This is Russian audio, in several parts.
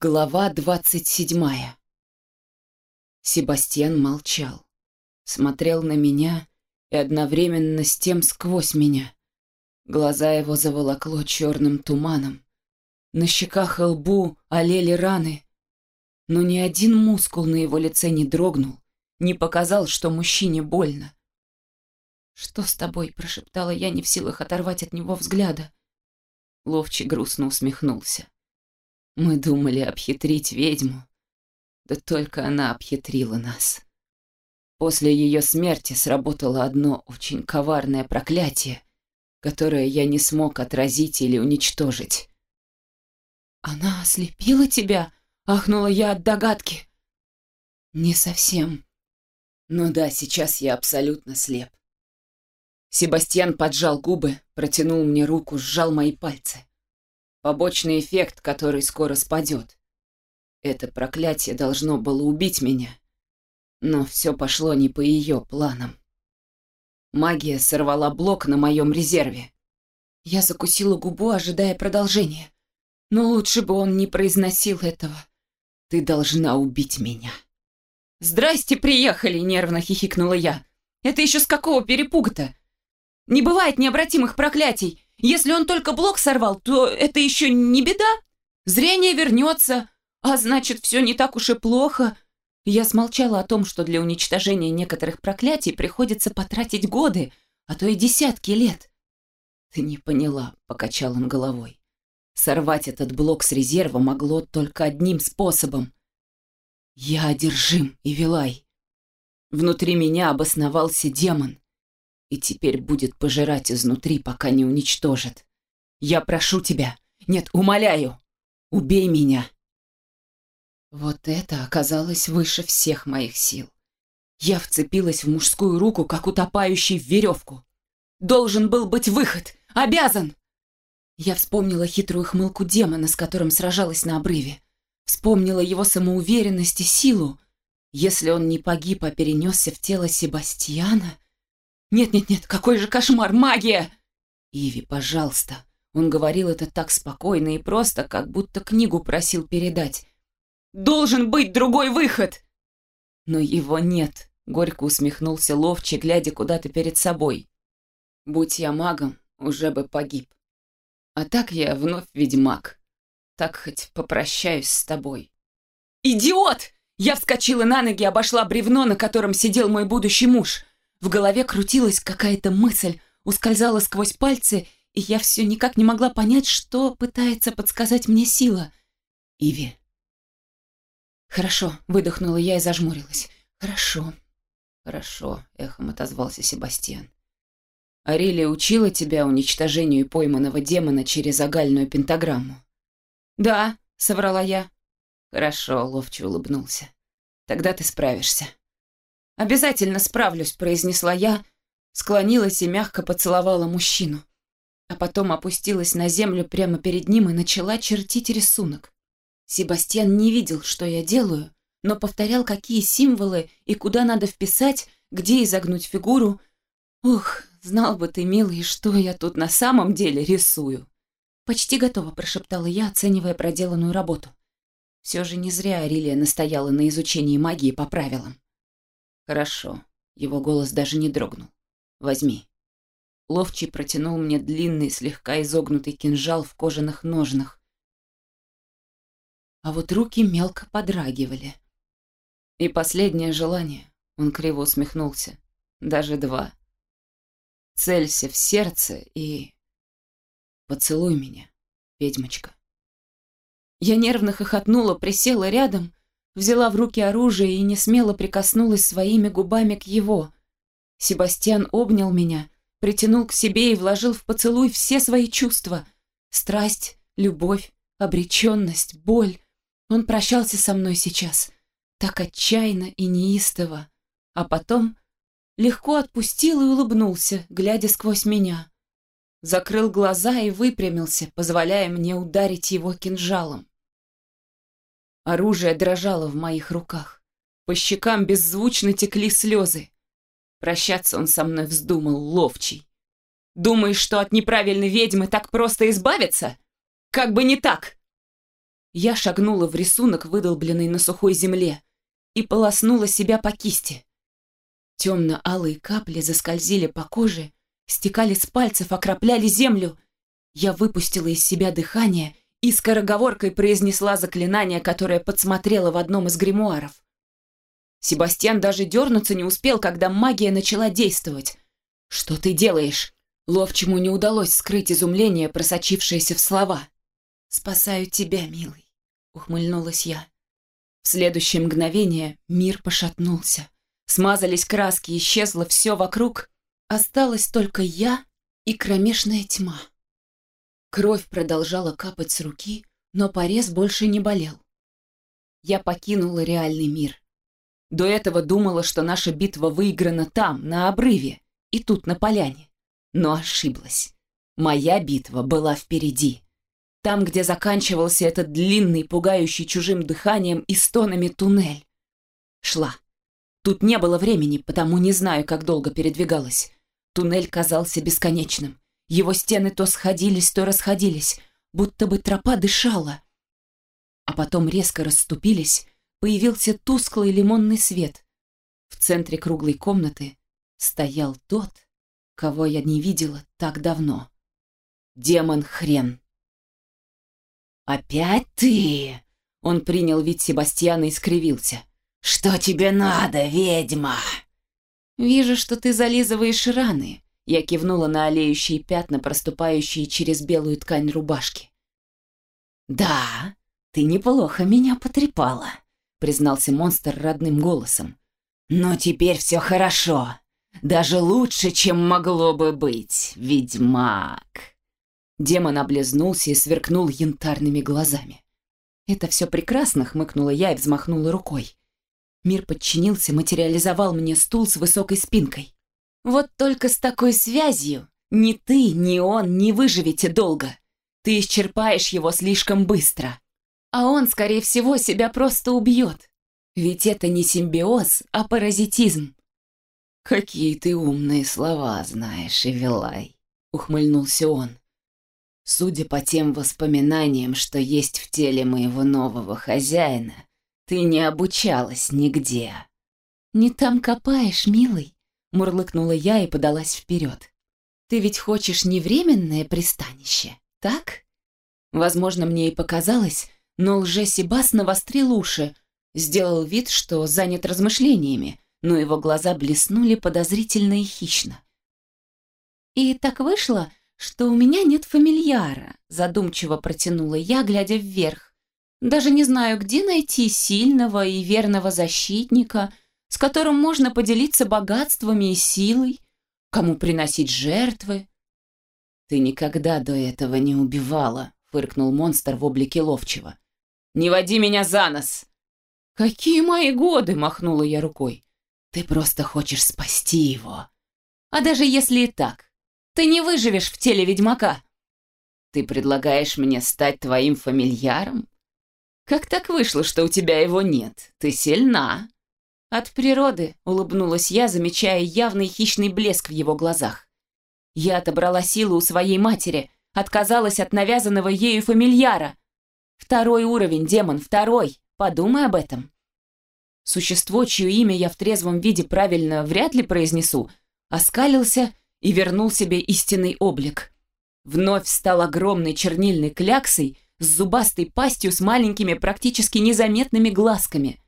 Глава двадцать седьмая. Себастьян молчал, смотрел на меня и одновременно с тем сквозь меня. Глаза его заволокло черным туманом. На щеках и лбу олели раны, но ни один мускул на его лице не дрогнул, не показал, что мужчине больно. «Что с тобой?» – прошептала я, не в силах оторвать от него взгляда. Ловчий грустно усмехнулся. Мы думали обхитрить ведьму. Да только она обхитрила нас. После ее смерти сработало одно очень коварное проклятие, которое я не смог отразить или уничтожить. «Она ослепила тебя?» — ахнула я от догадки. «Не совсем. Ну да, сейчас я абсолютно слеп». Себастьян поджал губы, протянул мне руку, сжал мои пальцы. Побочный эффект, который скоро спадет. Это проклятие должно было убить меня. Но все пошло не по ее планам. Магия сорвала блок на моем резерве. Я закусила губу, ожидая продолжения. Но лучше бы он не произносил этого. Ты должна убить меня. «Здрасте, приехали!» — нервно хихикнула я. «Это еще с какого перепуга-то? Не бывает необратимых проклятий. Если он только блок сорвал, то это еще не беда. Зрение вернется, а значит, все не так уж и плохо. Я смолчала о том, что для уничтожения некоторых проклятий приходится потратить годы, а то и десятки лет. «Ты не поняла», — покачал он головой. «Сорвать этот блок с резерва могло только одним способом. Я одержим, Ивилай. Внутри меня обосновался демон и теперь будет пожирать изнутри, пока не уничтожит. Я прошу тебя, нет, умоляю, убей меня. Вот это оказалось выше всех моих сил. Я вцепилась в мужскую руку, как утопающий в веревку. Должен был быть выход, обязан. Я вспомнила хитрую хмылку демона, с которым сражалась на обрыве. Вспомнила его самоуверенность и силу. Если он не погиб, а перенесся в тело Себастьяна... «Нет-нет-нет, какой же кошмар! Магия!» «Иви, пожалуйста!» Он говорил это так спокойно и просто, как будто книгу просил передать. «Должен быть другой выход!» «Но его нет», — горько усмехнулся Ловчий, глядя куда-то перед собой. «Будь я магом, уже бы погиб. А так я вновь ведьмак. Так хоть попрощаюсь с тобой». «Идиот!» Я вскочила на ноги, обошла бревно, на котором сидел мой будущий муж. В голове крутилась какая-то мысль, ускользала сквозь пальцы, и я все никак не могла понять, что пытается подсказать мне сила. Иви. «Хорошо», — выдохнула я и зажмурилась. «Хорошо, хорошо», — эхом отозвался Себастьян. «Арелия учила тебя уничтожению пойманного демона через агальную пентаграмму?» «Да», — соврала я. «Хорошо», — ловче улыбнулся. «Тогда ты справишься». «Обязательно справлюсь», — произнесла я, склонилась и мягко поцеловала мужчину. А потом опустилась на землю прямо перед ним и начала чертить рисунок. Себастьян не видел, что я делаю, но повторял, какие символы и куда надо вписать, где изогнуть фигуру. Ух, знал бы ты, милый, что я тут на самом деле рисую. «Почти готово», — прошептала я, оценивая проделанную работу. Все же не зря Арилия настояла на изучении магии по правилам. «Хорошо». Его голос даже не дрогнул. «Возьми». Ловчий протянул мне длинный, слегка изогнутый кинжал в кожаных ножнах. А вот руки мелко подрагивали. И последнее желание, он криво усмехнулся, даже два. Целься в сердце и... Поцелуй меня, ведьмочка. Я нервно хохотнула, присела рядом взяла в руки оружие и не смело прикоснулась своими губами к его. Себастьян обнял меня, притянул к себе и вложил в поцелуй все свои чувства. Страсть, любовь, обреченность, боль. Он прощался со мной сейчас, так отчаянно и неистово. А потом легко отпустил и улыбнулся, глядя сквозь меня. Закрыл глаза и выпрямился, позволяя мне ударить его кинжалом. Оружие дрожало в моих руках. По щекам беззвучно текли слезы. Прощаться он со мной вздумал, ловчий. Думаешь, что от неправильной ведьмы так просто избавиться? Как бы не так! Я шагнула в рисунок, выдолбленный на сухой земле, и полоснула себя по кисти. Темно-алые капли заскользили по коже, стекали с пальцев, окропляли землю. Я выпустила из себя дыхание и скороговоркой произнесла заклинание, которое подсмотрела в одном из гримуаров. Себастьян даже дернуться не успел, когда магия начала действовать. «Что ты делаешь?» Ловчему не удалось скрыть изумление, просочившееся в слова. «Спасаю тебя, милый», — ухмыльнулась я. В следующее мгновение мир пошатнулся. Смазались краски, исчезло все вокруг. Осталась только я и кромешная тьма. Кровь продолжала капать с руки, но порез больше не болел. Я покинула реальный мир. До этого думала, что наша битва выиграна там, на обрыве, и тут, на поляне. Но ошиблась. Моя битва была впереди. Там, где заканчивался этот длинный, пугающий чужим дыханием и стонами туннель. Шла. Тут не было времени, потому не знаю, как долго передвигалась. Туннель казался бесконечным. Его стены то сходились, то расходились, будто бы тропа дышала. А потом резко расступились, появился тусклый лимонный свет. В центре круглой комнаты стоял тот, кого я не видела так давно. Демон-хрен. «Опять ты?» Он принял вид Себастьяна и скривился. «Что тебе надо, ведьма?» «Вижу, что ты зализываешь раны», я кивнула на олеющие пятна, проступающие через белую ткань рубашки. «Да, ты неплохо меня потрепала», — признался монстр родным голосом. «Но теперь все хорошо. Даже лучше, чем могло бы быть, ведьмак». Демон облизнулся и сверкнул янтарными глазами. «Это все прекрасно», — хмыкнула я и взмахнула рукой. Мир подчинился, материализовал мне стул с высокой спинкой. Вот только с такой связью ни ты, ни он не выживете долго. Ты исчерпаешь его слишком быстро. А он, скорее всего, себя просто убьет. Ведь это не симбиоз, а паразитизм. «Какие ты умные слова знаешь, Эвелай», — ухмыльнулся он. «Судя по тем воспоминаниям, что есть в теле моего нового хозяина, ты не обучалась нигде». «Не там копаешь, милый», Мурлыкнула я и подалась вперед. «Ты ведь хочешь не временное пристанище, так?» Возможно, мне и показалось, но лже-Себас навострил уши, сделал вид, что занят размышлениями, но его глаза блеснули подозрительно и хищно. «И так вышло, что у меня нет фамильяра», задумчиво протянула я, глядя вверх. «Даже не знаю, где найти сильного и верного защитника», с которым можно поделиться богатствами и силой, кому приносить жертвы. «Ты никогда до этого не убивала», — фыркнул монстр в облике ловчего. «Не води меня за нос!» «Какие мои годы!» — махнула я рукой. «Ты просто хочешь спасти его. А даже если и так, ты не выживешь в теле ведьмака. Ты предлагаешь мне стать твоим фамильяром? Как так вышло, что у тебя его нет? Ты сильна!» «От природы», — улыбнулась я, замечая явный хищный блеск в его глазах. Я отобрала силу у своей матери, отказалась от навязанного ею фамильяра. Второй уровень, демон, второй. Подумай об этом. Существо, чье имя я в трезвом виде правильно вряд ли произнесу, оскалился и вернул себе истинный облик. Вновь стал огромной чернильной кляксой с зубастой пастью с маленькими практически незаметными глазками —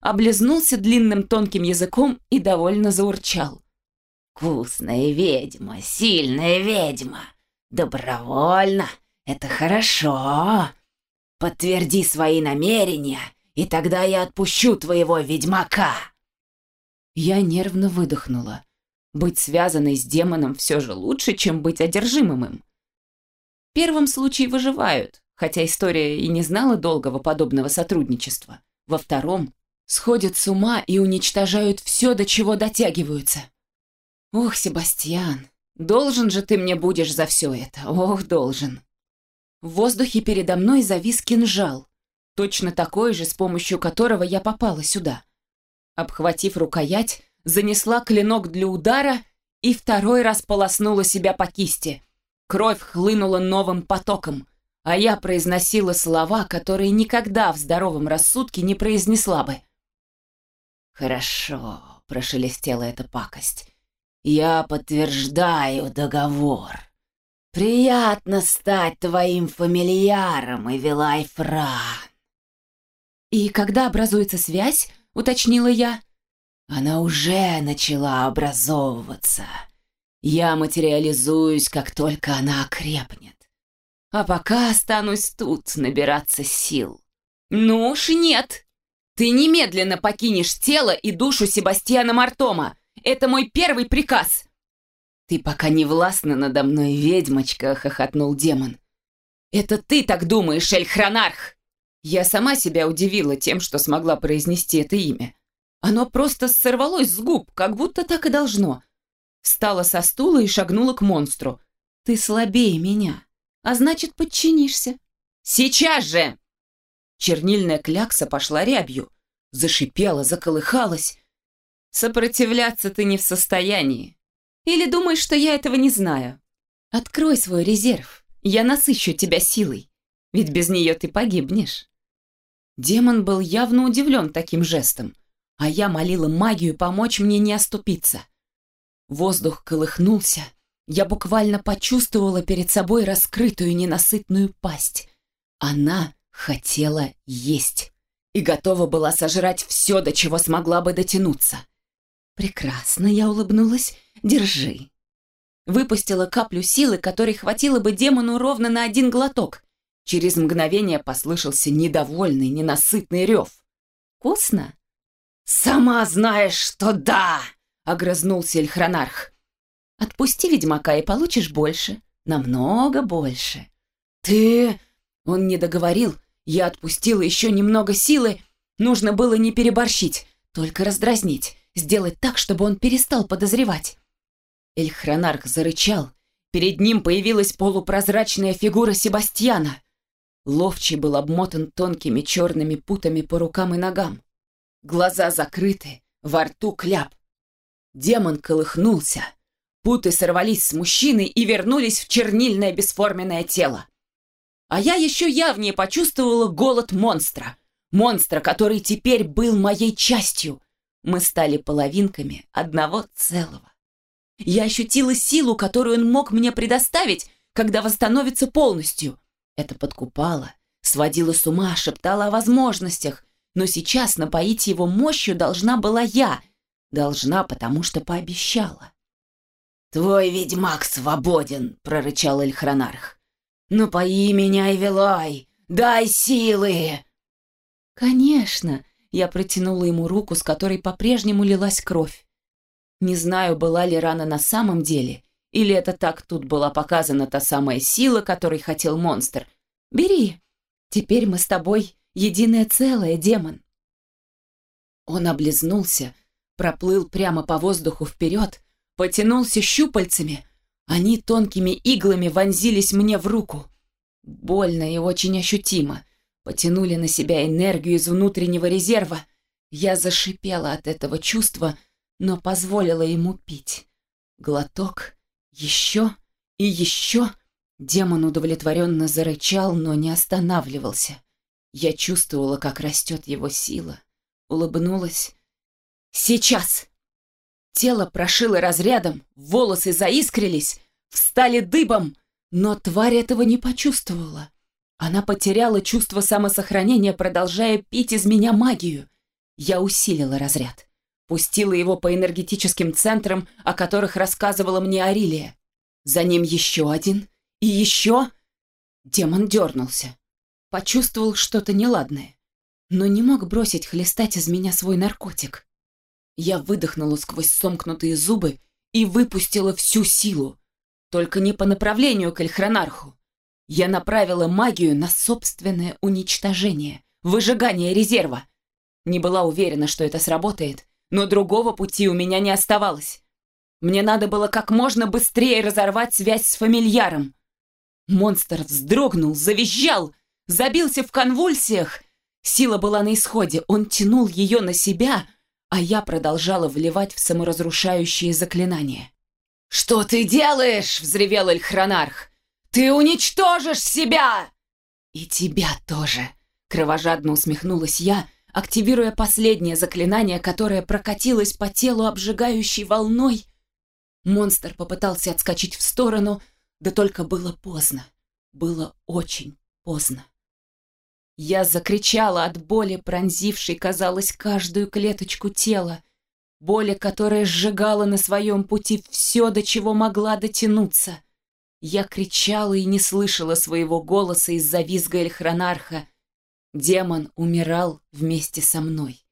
облизнулся длинным тонким языком и довольно заурчал. «Вкусная ведьма, сильная ведьма! Добровольно! Это хорошо! Подтверди свои намерения, и тогда я отпущу твоего ведьмака!» Я нервно выдохнула. Быть связанной с демоном все же лучше, чем быть одержимым им. В первом случае выживают, хотя история и не знала долгого подобного сотрудничества. Во втором сходят с ума и уничтожают все, до чего дотягиваются. Ох, Себастьян, должен же ты мне будешь за все это, ох, должен. В воздухе передо мной завис кинжал, точно такой же, с помощью которого я попала сюда. Обхватив рукоять, занесла клинок для удара и второй раз полоснула себя по кисти. Кровь хлынула новым потоком. а я произносила слова, которые никогда в здоровом рассудке не произнесла бы. «Хорошо», — прошелестела эта пакость. «Я подтверждаю договор. Приятно стать твоим фамильяром, Эвилай Фран». «И когда образуется связь?» — уточнила я. «Она уже начала образовываться. Я материализуюсь, как только она окрепнет. А пока останусь тут набираться сил». «Ну уж нет!» Ты немедленно покинешь тело и душу Себастьяна Мартома. Это мой первый приказ. Ты пока не властна надо мной, ведьмочка, хохотнул демон. Это ты так думаешь, Эльхронарх? Я сама себя удивила тем, что смогла произнести это имя. Оно просто сорвалось с губ, как будто так и должно. Встала со стула и шагнула к монстру. Ты слабее меня, а значит, подчинишься. Сейчас же! Чернильная клякса пошла рябью, зашипела, заколыхалась. Сопротивляться ты не в состоянии. Или думаешь, что я этого не знаю? Открой свой резерв, я насыщу тебя силой, ведь без нее ты погибнешь. Демон был явно удивлен таким жестом, а я молила магию помочь мне не оступиться. Воздух колыхнулся, я буквально почувствовала перед собой раскрытую ненасытную пасть. Она хотела есть и готова была сожрать все, до чего смогла бы дотянуться. «Прекрасно», — я улыбнулась, — «держи». Выпустила каплю силы, которой хватило бы демону ровно на один глоток. Через мгновение послышался недовольный, ненасытный рев. «Вкусно?» «Сама знаешь, что да!» — огрызнулся Эльхронарх. «Отпусти ведьмака и получишь больше, намного больше». «Ты...» Он не договорил, я отпустила еще немного силы. Нужно было не переборщить, только раздразнить, сделать так, чтобы он перестал подозревать. Эльхронарх зарычал. Перед ним появилась полупрозрачная фигура Себастьяна. Ловчий был обмотан тонкими черными путами по рукам и ногам. Глаза закрыты, во рту кляп. Демон колыхнулся. Путы сорвались с мужчины и вернулись в чернильное бесформенное тело. А я еще явнее почувствовала голод монстра. Монстра, который теперь был моей частью. Мы стали половинками одного целого. Я ощутила силу, которую он мог мне предоставить, когда восстановится полностью. Это подкупало, сводило с ума, шептало о возможностях. Но сейчас напоить его мощью должна была я. Должна, потому что пообещала. «Твой ведьмак свободен», — прорычал Эльхронарх. «Напои меня, Эвелай! Дай силы!» «Конечно!» — я протянула ему руку, с которой по-прежнему лилась кровь. Не знаю, была ли рана на самом деле, или это так тут была показана та самая сила, которой хотел монстр. «Бери! Теперь мы с тобой единое целое, демон!» Он облизнулся, проплыл прямо по воздуху вперед, потянулся щупальцами, они тонкими иглами вонзились мне в руку. Больно и очень ощутимо. Потянули на себя энергию из внутреннего резерва. Я зашипела от этого чувства, но позволила ему пить. Глоток, еще и еще. Демон удовлетворенно зарычал, но не останавливался. Я чувствовала, как растет его сила. Улыбнулась. «Сейчас!» Тело прошило разрядом, волосы заискрились, встали дыбом, но тварь этого не почувствовала. Она потеряла чувство самосохранения, продолжая пить из меня магию. Я усилила разряд. Пустила его по энергетическим центрам, о которых рассказывала мне Арилия. За ним еще один и еще... Демон дернулся. Почувствовал что-то неладное, но не мог бросить хлестать из меня свой наркотик. Я выдохнула сквозь сомкнутые зубы и выпустила всю силу. Только не по направлению к Эльхронарху. Я направила магию на собственное уничтожение, выжигание резерва. Не была уверена, что это сработает, но другого пути у меня не оставалось. Мне надо было как можно быстрее разорвать связь с фамильяром. Монстр вздрогнул, завизжал, забился в конвульсиях. Сила была на исходе, он тянул ее на себя — а я продолжала вливать в саморазрушающие заклинания. «Что ты делаешь?» — взревел Эльхронарх. «Ты уничтожишь себя!» «И тебя тоже!» — кровожадно усмехнулась я, активируя последнее заклинание, которое прокатилось по телу обжигающей волной. Монстр попытался отскочить в сторону, да только было поздно. Было очень поздно. Я закричала от боли, пронзившей, казалось, каждую клеточку тела, боли, которая сжигала на своем пути все, до чего могла дотянуться. Я кричала и не слышала своего голоса из-за визга Эльхронарха. Демон умирал вместе со мной.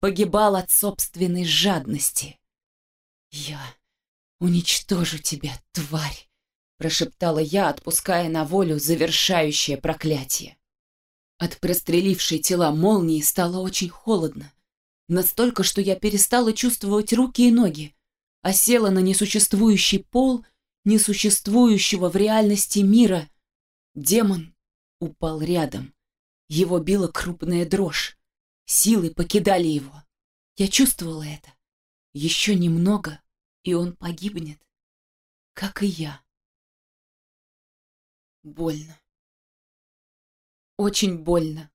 Погибал от собственной жадности. «Я уничтожу тебя, тварь!» прошептала я, отпуская на волю завершающее проклятие. От прострелившей тела молнии стало очень холодно. Настолько, что я перестала чувствовать руки и ноги, а села на несуществующий пол несуществующего в реальности мира. Демон упал рядом. Его била крупная дрожь. Силы покидали его. Я чувствовала это. Еще немного, и он погибнет. Как и я. Больно. Очень больно.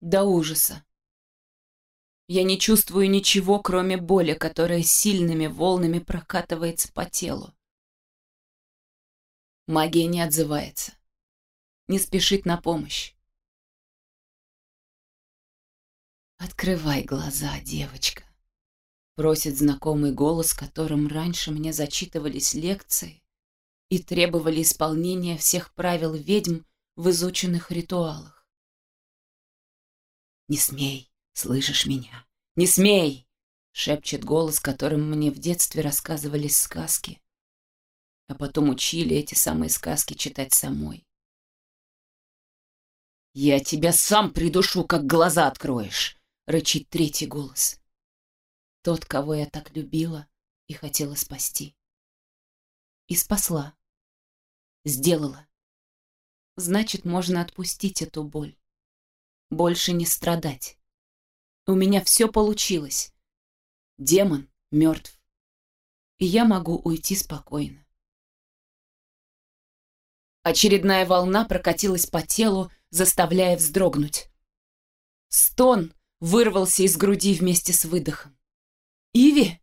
До ужаса. Я не чувствую ничего, кроме боли, которая сильными волнами прокатывается по телу. Магия не отзывается. Не спешит на помощь. «Открывай глаза, девочка», — просит знакомый голос, которым раньше мне зачитывались лекции и требовали исполнения всех правил ведьм в изученных ритуалах. «Не смей, слышишь меня? Не смей!» — шепчет голос, которым мне в детстве рассказывались сказки, а потом учили эти самые сказки читать самой. «Я тебя сам придушу, как глаза откроешь!» — рычит третий голос. Тот, кого я так любила и хотела спасти. И спасла. Сделала. Значит, можно отпустить эту боль. Больше не страдать. У меня все получилось. Демон мертв. И я могу уйти спокойно. Очередная волна прокатилась по телу, заставляя вздрогнуть. Стон вырвался из груди вместе с выдохом. «Иви?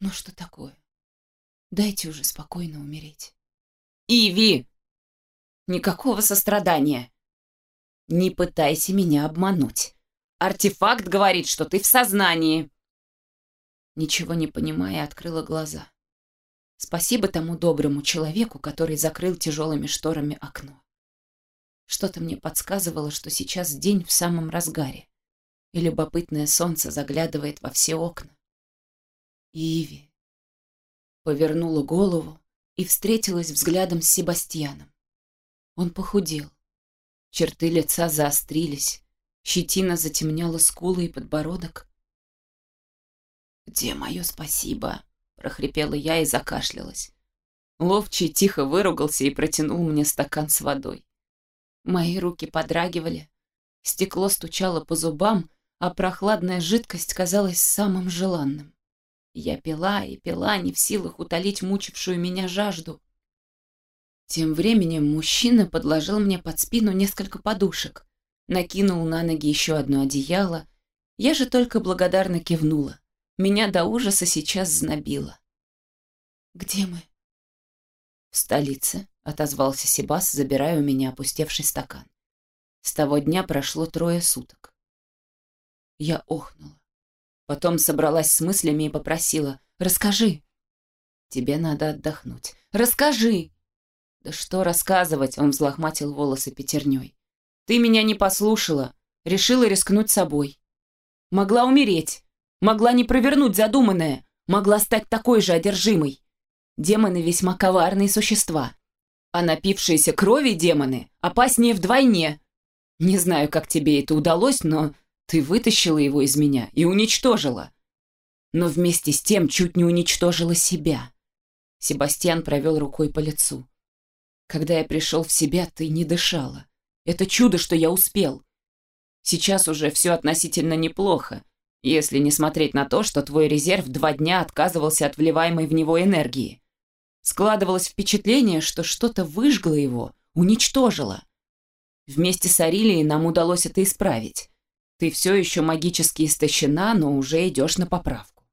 Ну что такое? Дайте уже спокойно умереть». «Иви!» «Никакого сострадания!» «Не пытайся меня обмануть. Артефакт говорит, что ты в сознании!» Ничего не понимая, открыла глаза. Спасибо тому доброму человеку, который закрыл тяжелыми шторами окно. Что-то мне подсказывало, что сейчас день в самом разгаре, и любопытное солнце заглядывает во все окна. Иви повернула голову и встретилась взглядом с Себастьяном. Он похудел. Черты лица заострились, щетина затемняла скулы и подбородок. «Где мое спасибо?» — прохрипела я и закашлялась. Ловчий тихо выругался и протянул мне стакан с водой. Мои руки подрагивали, стекло стучало по зубам, а прохладная жидкость казалась самым желанным. Я пила и пила, не в силах утолить мучившую меня жажду. Тем временем мужчина подложил мне под спину несколько подушек, накинул на ноги еще одно одеяло. Я же только благодарно кивнула. Меня до ужаса сейчас знобило. «Где мы?» «В столице», — отозвался Себас, забирая у меня опустевший стакан. С того дня прошло трое суток. Я охнула. Потом собралась с мыслями и попросила. «Расскажи». «Тебе надо отдохнуть. Расскажи!» «Да что рассказывать?» Он взлохматил волосы пятерней. «Ты меня не послушала. Решила рискнуть собой. Могла умереть. Могла не провернуть задуманное. Могла стать такой же одержимой. Демоны весьма коварные существа. А напившиеся крови демоны опаснее вдвойне. Не знаю, как тебе это удалось, но ты вытащила его из меня и уничтожила. Но вместе с тем чуть не уничтожила себя. Себастьян провел рукой по лицу. Когда я пришел в себя, ты не дышала. Это чудо, что я успел. Сейчас уже все относительно неплохо, если не смотреть на то, что твой резерв два дня отказывался от вливаемой в него энергии. Складывалось впечатление, что что-то выжгло его, уничтожило. Вместе с Арилией нам удалось это исправить. Ты все еще магически истощена, но уже идешь на поправку.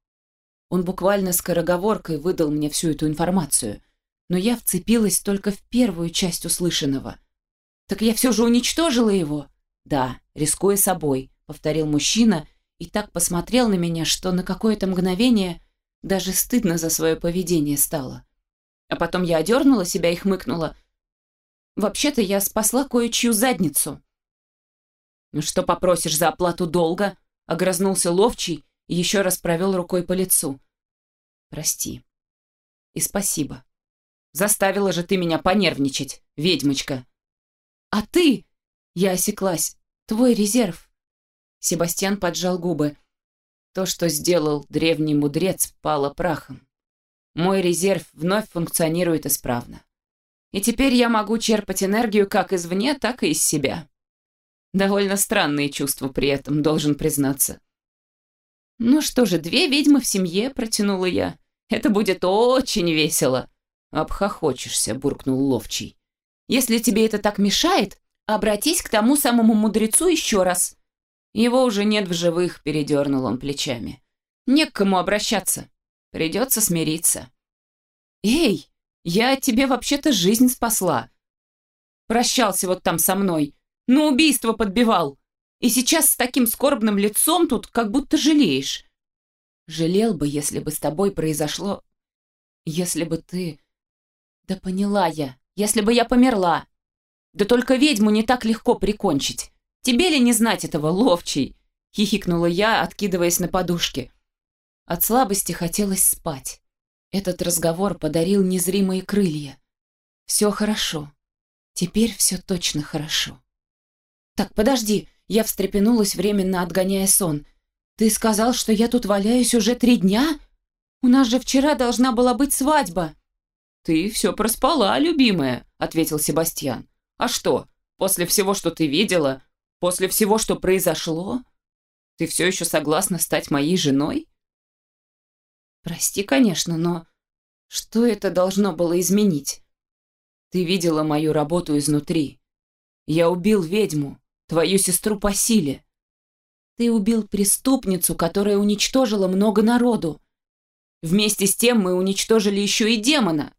Он буквально скороговоркой выдал мне всю эту информацию, но я вцепилась только в первую часть услышанного. «Так я все же уничтожила его?» «Да, рискуя собой», — повторил мужчина и так посмотрел на меня, что на какое-то мгновение даже стыдно за свое поведение стало. А потом я одернула себя и хмыкнула. «Вообще-то я спасла кое-чью задницу». «Ну что попросишь за оплату долга?» — огрызнулся ловчий и еще раз провел рукой по лицу. «Прости. И спасибо. Заставила же ты меня понервничать, ведьмочка». «А ты?» — я осеклась. «Твой резерв». Себастьян поджал губы. То, что сделал древний мудрец, пало прахом. Мой резерв вновь функционирует исправно. И теперь я могу черпать энергию как извне, так и из себя. Довольно странные чувства при этом, должен признаться. «Ну что же, две ведьмы в семье», — протянула я. «Это будет очень весело». «Обхохочешься», — буркнул Ловчий. «Если тебе это так мешает, обратись к тому самому мудрецу еще раз». Его уже нет в живых, передернул он плечами. Не к кому обращаться. Придется смириться. «Эй, я тебе вообще-то жизнь спасла. Прощался вот там со мной. На убийство подбивал. И сейчас с таким скорбным лицом тут как будто жалеешь. Жалел бы, если бы с тобой произошло... Если бы ты... Да поняла я. Если бы я померла. Да только ведьму не так легко прикончить. Тебе ли не знать этого, ловчий? Хихикнула я, откидываясь на подушке. От слабости хотелось спать. Этот разговор подарил незримые крылья. Все хорошо. Теперь все точно хорошо. Так, подожди, я встрепенулась, временно отгоняя сон. «Ты сказал, что я тут валяюсь уже три дня? У нас же вчера должна была быть свадьба!» «Ты все проспала, любимая», — ответил Себастьян. «А что, после всего, что ты видела, после всего, что произошло, ты все еще согласна стать моей женой?» «Прости, конечно, но что это должно было изменить?» «Ты видела мою работу изнутри. Я убил ведьму, твою сестру по силе. Ты убил преступницу, которая уничтожила много народу. Вместе с тем мы уничтожили еще и демона.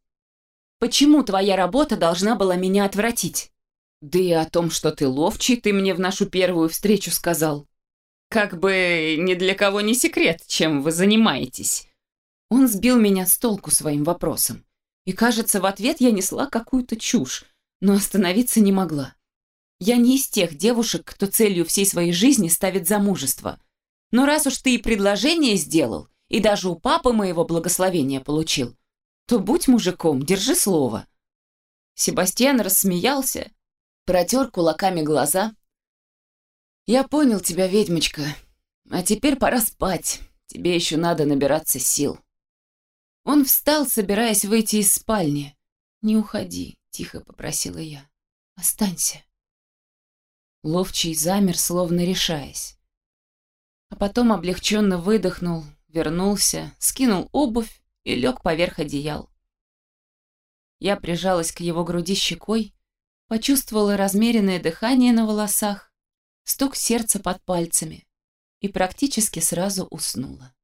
Почему твоя работа должна была меня отвратить? Да и о том, что ты ловчий, ты мне в нашу первую встречу сказал. Как бы ни для кого не секрет, чем вы занимаетесь. Он сбил меня с толку своим вопросом. И, кажется, в ответ я несла какую-то чушь, но остановиться не могла. Я не из тех девушек, кто целью всей своей жизни ставит замужество. Но раз уж ты и предложение сделал, и даже у папы моего благословения получил, то будь мужиком, держи слово». Себастьян рассмеялся, протер кулаками глаза. «Я понял тебя, ведьмочка. А теперь пора спать. Тебе еще надо набираться сил». Он встал, собираясь выйти из спальни. «Не уходи», — тихо попросила я. «Останься». Ловчий замер, словно решаясь. А потом облегченно выдохнул, вернулся, скинул обувь и лег поверх одеял. Я прижалась к его груди щекой, почувствовала размеренное дыхание на волосах, стук сердца под пальцами и практически сразу уснула.